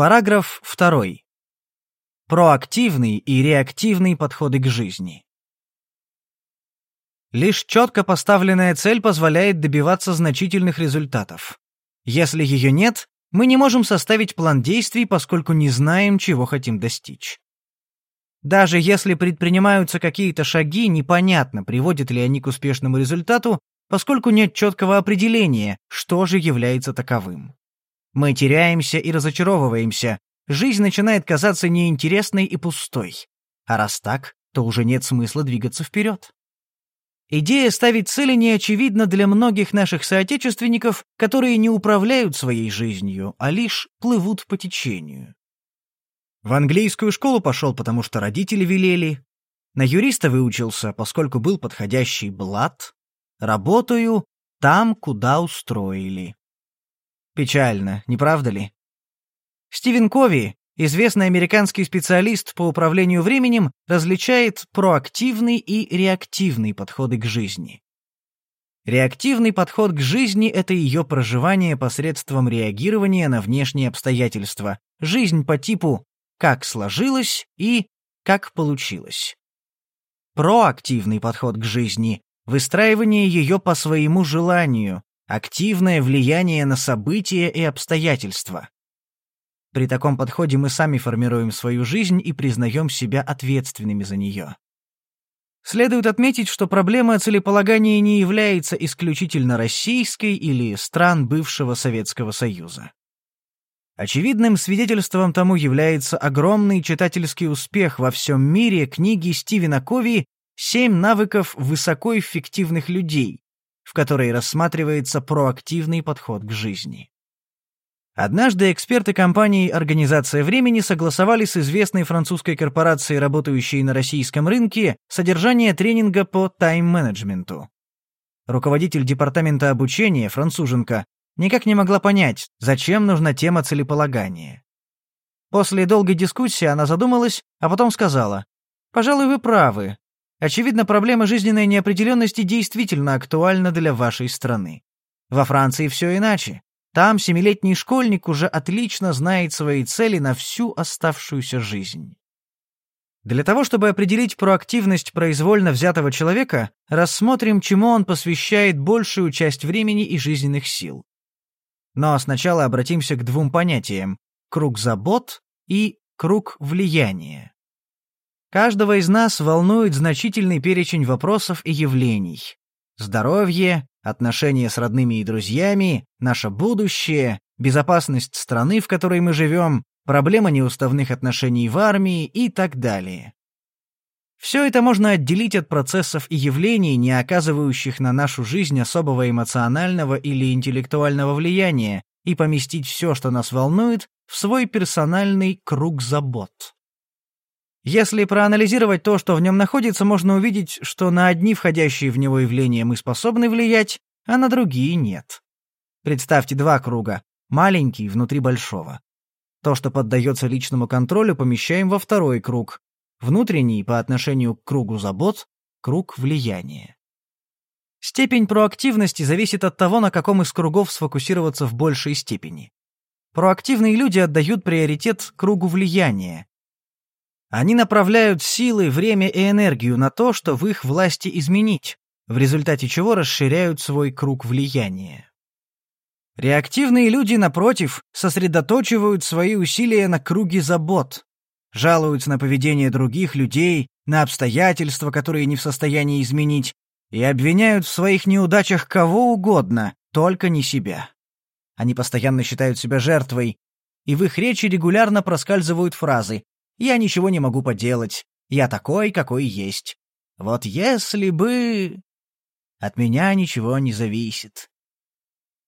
Параграф 2. Проактивный и реактивный подходы к жизни. Лишь четко поставленная цель позволяет добиваться значительных результатов. Если ее нет, мы не можем составить план действий, поскольку не знаем, чего хотим достичь. Даже если предпринимаются какие-то шаги, непонятно, приводят ли они к успешному результату, поскольку нет четкого определения, что же является таковым. Мы теряемся и разочаровываемся, жизнь начинает казаться неинтересной и пустой. А раз так, то уже нет смысла двигаться вперед. Идея ставить цели не очевидна для многих наших соотечественников, которые не управляют своей жизнью, а лишь плывут по течению. В английскую школу пошел, потому что родители велели. На юриста выучился, поскольку был подходящий блат. Работаю там, куда устроили. Печально, не правда ли? Стивен Кови, известный американский специалист по управлению временем, различает проактивный и реактивный подходы к жизни. Реактивный подход к жизни — это ее проживание посредством реагирования на внешние обстоятельства, жизнь по типу «как сложилось» и «как получилось». Проактивный подход к жизни — выстраивание ее по своему желанию, активное влияние на события и обстоятельства. При таком подходе мы сами формируем свою жизнь и признаем себя ответственными за нее. Следует отметить, что проблема целеполагания не является исключительно российской или стран бывшего Советского Союза. Очевидным свидетельством тому является огромный читательский успех во всем мире книги Стивена Кови «Семь навыков высокоэффективных людей», в которой рассматривается проактивный подход к жизни. Однажды эксперты компании «Организация времени» согласовали с известной французской корпорацией, работающей на российском рынке, содержание тренинга по тайм-менеджменту. Руководитель департамента обучения, француженка, никак не могла понять, зачем нужна тема целеполагания. После долгой дискуссии она задумалась, а потом сказала, «Пожалуй, вы правы. Очевидно, проблема жизненной неопределенности действительно актуальна для вашей страны. Во Франции все иначе. Там семилетний школьник уже отлично знает свои цели на всю оставшуюся жизнь. Для того, чтобы определить проактивность произвольно взятого человека, рассмотрим, чему он посвящает большую часть времени и жизненных сил. Но сначала обратимся к двум понятиям – круг забот и круг влияния. Каждого из нас волнует значительный перечень вопросов и явлений. Здоровье, отношения с родными и друзьями, наше будущее, безопасность страны, в которой мы живем, проблема неуставных отношений в армии и так далее. Все это можно отделить от процессов и явлений, не оказывающих на нашу жизнь особого эмоционального или интеллектуального влияния, и поместить все, что нас волнует, в свой персональный круг забот. Если проанализировать то, что в нем находится, можно увидеть, что на одни входящие в него явления мы способны влиять, а на другие нет. Представьте два круга, маленький внутри большого. То, что поддается личному контролю, помещаем во второй круг, внутренний по отношению к кругу забот, круг влияния. Степень проактивности зависит от того, на каком из кругов сфокусироваться в большей степени. Проактивные люди отдают приоритет кругу влияния, они направляют силы, время и энергию на то, что в их власти изменить, в результате чего расширяют свой круг влияния. Реактивные люди, напротив, сосредоточивают свои усилия на круге забот, жалуются на поведение других людей, на обстоятельства, которые не в состоянии изменить, и обвиняют в своих неудачах кого угодно, только не себя. Они постоянно считают себя жертвой, и в их речи регулярно проскальзывают фразы я ничего не могу поделать. Я такой, какой есть. Вот если бы... От меня ничего не зависит.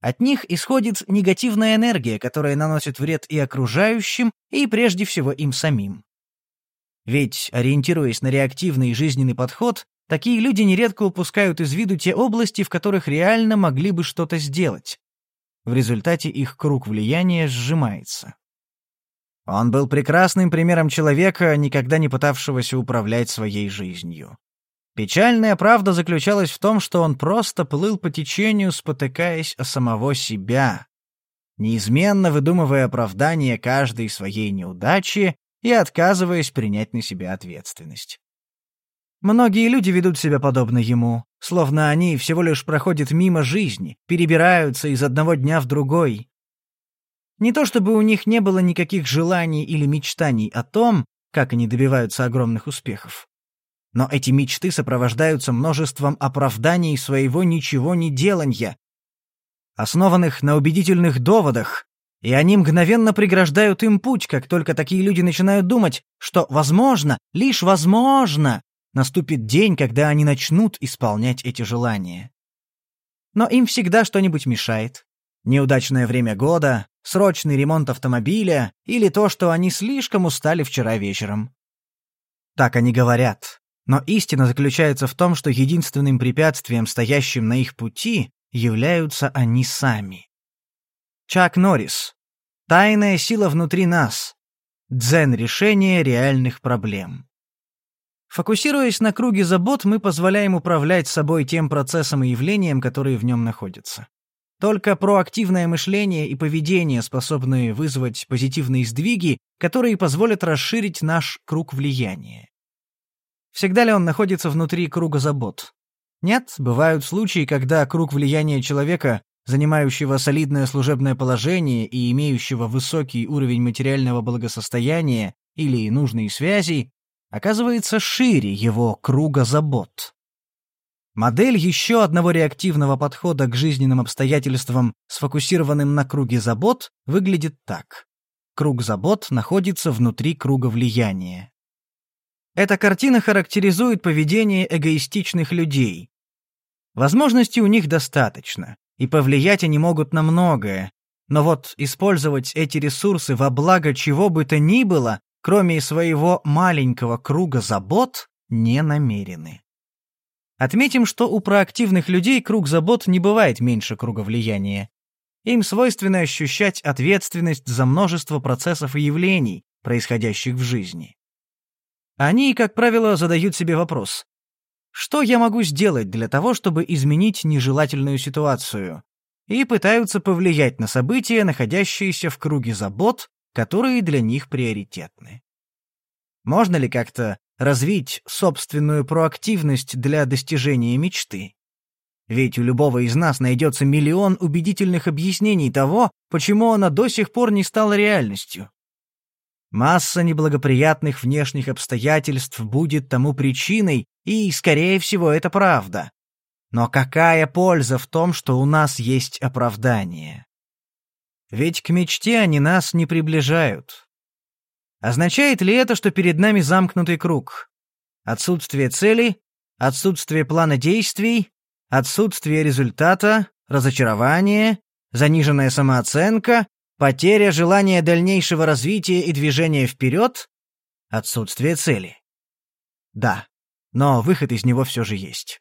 От них исходит негативная энергия, которая наносит вред и окружающим, и прежде всего им самим. Ведь, ориентируясь на реактивный жизненный подход, такие люди нередко упускают из виду те области, в которых реально могли бы что-то сделать. В результате их круг влияния сжимается. Он был прекрасным примером человека, никогда не пытавшегося управлять своей жизнью. Печальная правда заключалась в том, что он просто плыл по течению, спотыкаясь о самого себя. неизменно выдумывая оправдание каждой своей неудачи и отказываясь принять на себя ответственность. Многие люди ведут себя подобно ему, словно они всего лишь проходят мимо жизни, перебираются из одного дня в другой. Не то чтобы у них не было никаких желаний или мечтаний о том, как они добиваются огромных успехов. Но эти мечты сопровождаются множеством оправданий своего ничего не деланья, основанных на убедительных доводах, и они мгновенно преграждают им путь, как только такие люди начинают думать, что, возможно, лишь возможно, наступит день, когда они начнут исполнять эти желания. Но им всегда что-нибудь мешает. Неудачное время года, срочный ремонт автомобиля или то, что они слишком устали вчера вечером. Так они говорят. Но истина заключается в том, что единственным препятствием, стоящим на их пути, являются они сами. Чак Норрис. Тайная сила внутри нас. Дзен решения реальных проблем. Фокусируясь на круге забот, мы позволяем управлять собой тем процессом и явлением, которые в нем находятся. Только проактивное мышление и поведение способны вызвать позитивные сдвиги, которые позволят расширить наш круг влияния. Всегда ли он находится внутри круга забот? Нет, бывают случаи, когда круг влияния человека, занимающего солидное служебное положение и имеющего высокий уровень материального благосостояния или нужные связи, оказывается шире его круга забот. Модель еще одного реактивного подхода к жизненным обстоятельствам, сфокусированным на круге забот, выглядит так. Круг забот находится внутри круга влияния. Эта картина характеризует поведение эгоистичных людей. Возможностей у них достаточно, и повлиять они могут на многое, но вот использовать эти ресурсы во благо чего бы то ни было кроме своего маленького круга забот, не намерены. Отметим, что у проактивных людей круг забот не бывает меньше круга влияния. Им свойственно ощущать ответственность за множество процессов и явлений, происходящих в жизни. Они, как правило, задают себе вопрос. Что я могу сделать для того, чтобы изменить нежелательную ситуацию? И пытаются повлиять на события, находящиеся в круге забот, которые для них приоритетны. Можно ли как-то развить собственную проактивность для достижения мечты? Ведь у любого из нас найдется миллион убедительных объяснений того, почему она до сих пор не стала реальностью. Масса неблагоприятных внешних обстоятельств будет тому причиной, и, скорее всего, это правда. Но какая польза в том, что у нас есть оправдание? Ведь к мечте они нас не приближают. Означает ли это, что перед нами замкнутый круг? Отсутствие цели, отсутствие плана действий, отсутствие результата, разочарование, заниженная самооценка, потеря желания дальнейшего развития и движения вперед, отсутствие цели. Да, но выход из него все же есть.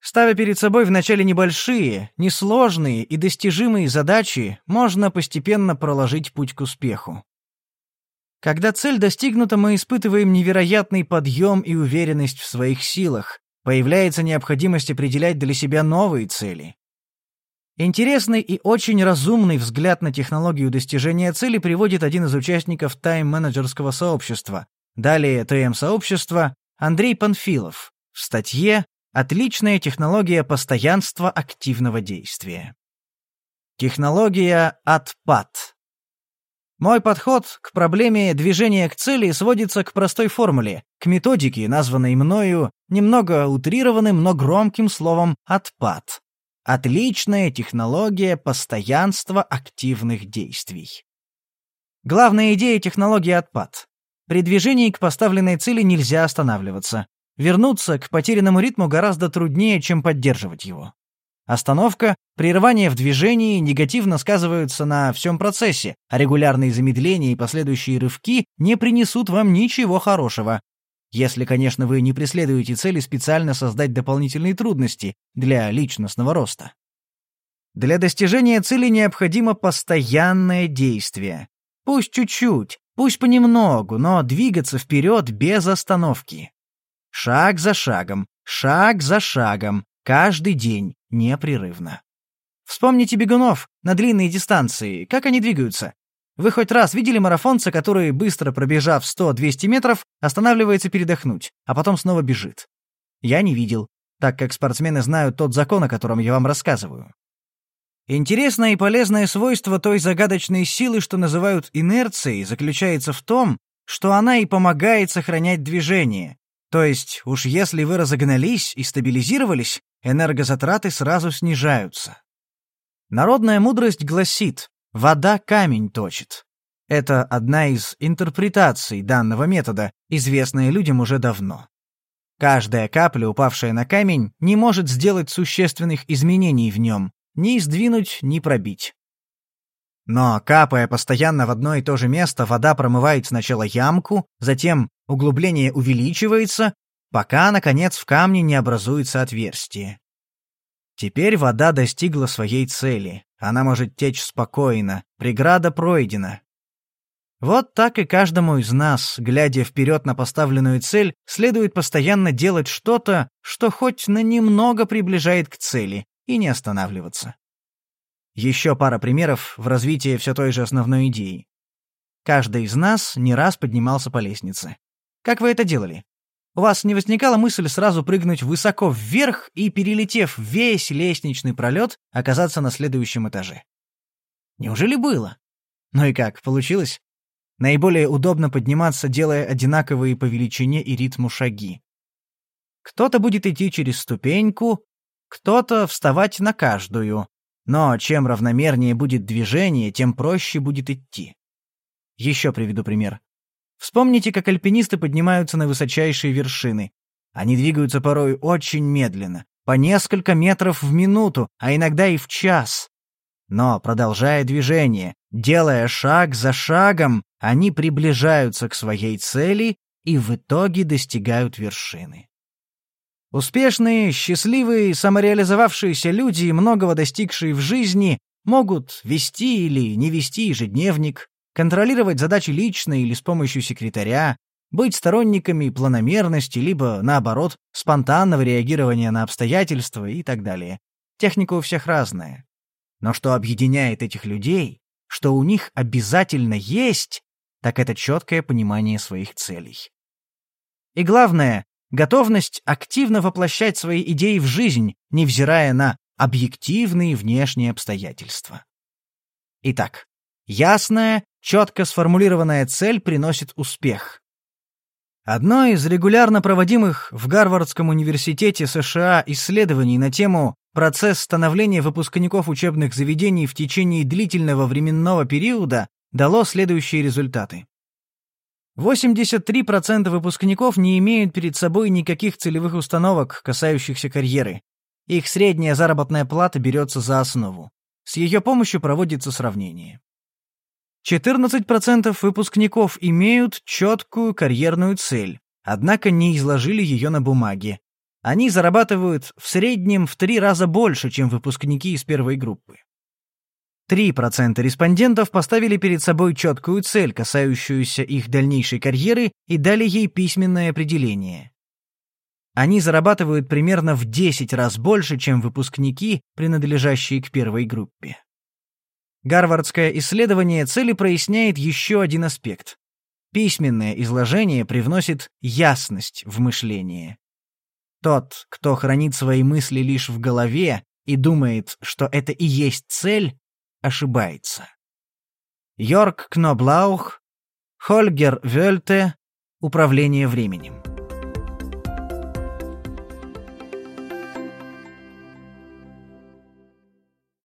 Ставя перед собой вначале небольшие, несложные и достижимые задачи, можно постепенно проложить путь к успеху. Когда цель достигнута, мы испытываем невероятный подъем и уверенность в своих силах, появляется необходимость определять для себя новые цели. Интересный и очень разумный взгляд на технологию достижения цели приводит один из участников тайм-менеджерского сообщества, далее ТМ-сообщества, Андрей Панфилов, в статье Отличная технология постоянства активного действия. Технология отпад. Мой подход к проблеме движения к цели сводится к простой формуле, к методике, названной мною немного утрированным, но громким словом «отпад». Отличная технология постоянства активных действий. Главная идея технологии отпад. При движении к поставленной цели нельзя останавливаться. Вернуться к потерянному ритму гораздо труднее, чем поддерживать его. Остановка, прерывание в движении негативно сказываются на всем процессе, а регулярные замедления и последующие рывки не принесут вам ничего хорошего. Если, конечно, вы не преследуете цели специально создать дополнительные трудности для личностного роста. Для достижения цели необходимо постоянное действие. Пусть чуть-чуть, пусть понемногу, но двигаться вперед без остановки. Шаг за шагом, шаг за шагом, каждый день, непрерывно. Вспомните бегунов на длинные дистанции, как они двигаются. Вы хоть раз видели марафонца, который, быстро пробежав 100-200 метров, останавливается передохнуть, а потом снова бежит? Я не видел, так как спортсмены знают тот закон, о котором я вам рассказываю. Интересное и полезное свойство той загадочной силы, что называют инерцией, заключается в том, что она и помогает сохранять движение. То есть, уж если вы разогнались и стабилизировались, энергозатраты сразу снижаются. Народная мудрость гласит «вода камень точит». Это одна из интерпретаций данного метода, известная людям уже давно. Каждая капля, упавшая на камень, не может сделать существенных изменений в нем, ни сдвинуть, ни пробить. Но, капая постоянно в одно и то же место, вода промывает сначала ямку, затем углубление увеличивается, пока, наконец, в камне не образуется отверстие. Теперь вода достигла своей цели. Она может течь спокойно, преграда пройдена. Вот так и каждому из нас, глядя вперед на поставленную цель, следует постоянно делать что-то, что хоть на немного приближает к цели, и не останавливаться. Еще пара примеров в развитии все той же основной идеи. Каждый из нас не раз поднимался по лестнице. Как вы это делали? У вас не возникала мысль сразу прыгнуть высоко вверх и, перелетев весь лестничный пролет, оказаться на следующем этаже? Неужели было? Ну и как, получилось? Наиболее удобно подниматься, делая одинаковые по величине и ритму шаги. Кто-то будет идти через ступеньку, кто-то вставать на каждую, но чем равномернее будет движение, тем проще будет идти. Еще приведу пример. Вспомните, как альпинисты поднимаются на высочайшие вершины. Они двигаются порой очень медленно, по несколько метров в минуту, а иногда и в час. Но, продолжая движение, делая шаг за шагом, они приближаются к своей цели и в итоге достигают вершины. Успешные, счастливые, самореализовавшиеся люди, многого достигшие в жизни, могут вести или не вести ежедневник, контролировать задачи лично или с помощью секретаря, быть сторонниками планомерности, либо, наоборот, спонтанного реагирования на обстоятельства и так далее. Техника у всех разная. Но что объединяет этих людей, что у них обязательно есть, так это четкое понимание своих целей. И главное, готовность активно воплощать свои идеи в жизнь, невзирая на объективные внешние обстоятельства. Итак, ясная, четко сформулированная цель приносит успех. Одно из регулярно проводимых в Гарвардском университете США исследований на тему «Процесс становления выпускников учебных заведений в течение длительного временного периода» дало следующие результаты. 83% выпускников не имеют перед собой никаких целевых установок, касающихся карьеры. Их средняя заработная плата берется за основу. С ее помощью проводится сравнение. 14% выпускников имеют четкую карьерную цель, однако не изложили ее на бумаге. Они зарабатывают в среднем в три раза больше, чем выпускники из первой группы. 3% респондентов поставили перед собой четкую цель, касающуюся их дальнейшей карьеры, и дали ей письменное определение. Они зарабатывают примерно в 10 раз больше, чем выпускники, принадлежащие к первой группе. Гарвардское исследование цели проясняет еще один аспект. Письменное изложение привносит ясность в мышление. Тот, кто хранит свои мысли лишь в голове и думает, что это и есть цель, ошибается. Йорк Кноблаух, Хольгер Вельте, Управление временем.